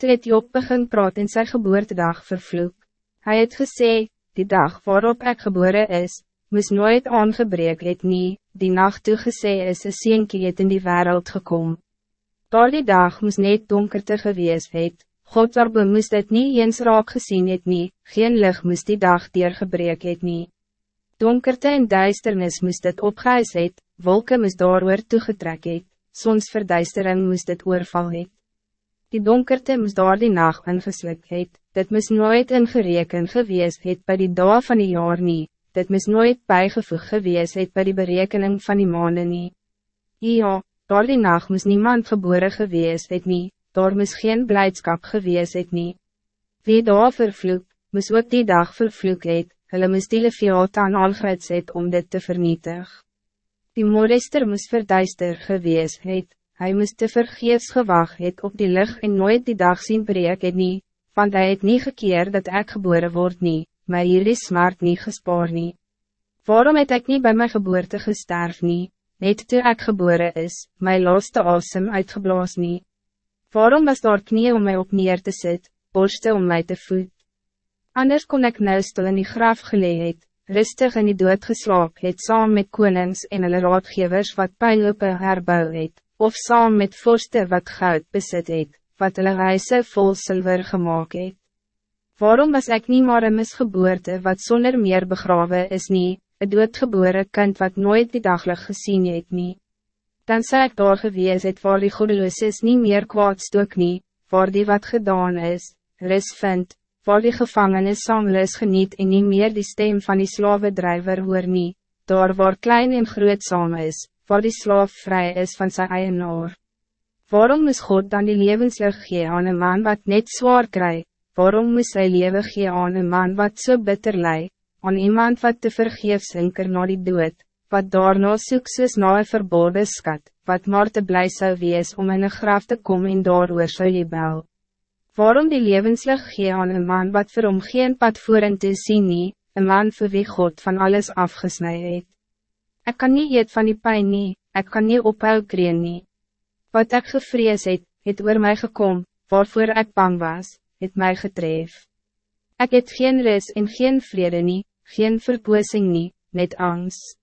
Toe het Job begin praat in sy geboortedag vervloek. Hij het gesê, die dag waarop ik geboren is, moes nooit aangebreek het nie, die nacht toe gesê is een seentje het in die wereld gekom. Daar die dag moes net donkerte gewees het, God daarbe moes dit nie eens raak gezien het nie, geen licht moes die dag gebreek het nie. Donkerte en duisternis moes dit opgehuis het, wolken moes daar oor toegetrek het, soms verduistering moes dit oorval het. Die donkerte moes daar die nacht ingeslik het, dit moes nooit ingereken gewees het bij die dag van die jaar nie, dit moes nooit bijgevoeg gewees het bij die berekening van die maanden nie. Ja, daar die nacht moes niemand geboren gewees het nie, daar moes geen blijdschap gewees het nie. Wie daar vervloek, moes ook die dag vervloek het, hulle moes die leviat aan algrits het om dit te vernietig. Die moorester moes verduister gewees het, Hij moest te vergeefs gewacht het op die lucht en nooit die dag zien breek het nie, want hij het niet gekeer dat ik geboren word nie, maar hier is smart niet gespaar nie. Waarom het ik niet bij mijn geboorte gesterf nie, net toe ik geboren is, my laaste asem uitgeblaas nie. Waarom was daar knie om mij op neer te sit, borste om mij te voed? Anders kon ik nou stil in die graf gelee het, rustig in die dood geslaap het saam met konings en hulle raadgevers wat pijnlope herbou het of saam met vorste wat goud besit het, wat hulle reise vol zilver gemaakt het. Waarom was ik niet maar een misgeboorte wat zonder meer begraven is nie, een doodgebore kind wat nooit die daglig gezien het nie? Dan zei ik daar gewees het waar die goedeloos is nie meer kwaad stook nie, waar die wat gedaan is, ris vind, waar die gevangenis saamlis geniet en nie meer die stem van die slavedrijver hoor nie, daar waar klein en groot saam is, waar die slaaf vrij is van zijn eienaar. Waarom moest God dan die levenslig gee aan een man wat net zwaar krijgt? Waarom moest hij leven gee aan een man wat zo so bitter lei, aan iemand wat te vergeef zinker na die dood, wat daarna soek soos na een verboden skat, wat maar te blij zou wees om in een graf te komen en daar oor sou jy bel? Waarom die levenslig gee aan een man wat vir hom geen pad voeren te sien nie, een man voor wie God van alles afgesnij het? Ik kan niet eet van die pijn nie, ik kan niet ophou kreen nie. Wat ik gevrees het, het oor mij gekom, waarvoor ik bang was, het mij getref. Ik het geen ris en geen vrede nie, geen verpoosing nie, net angst.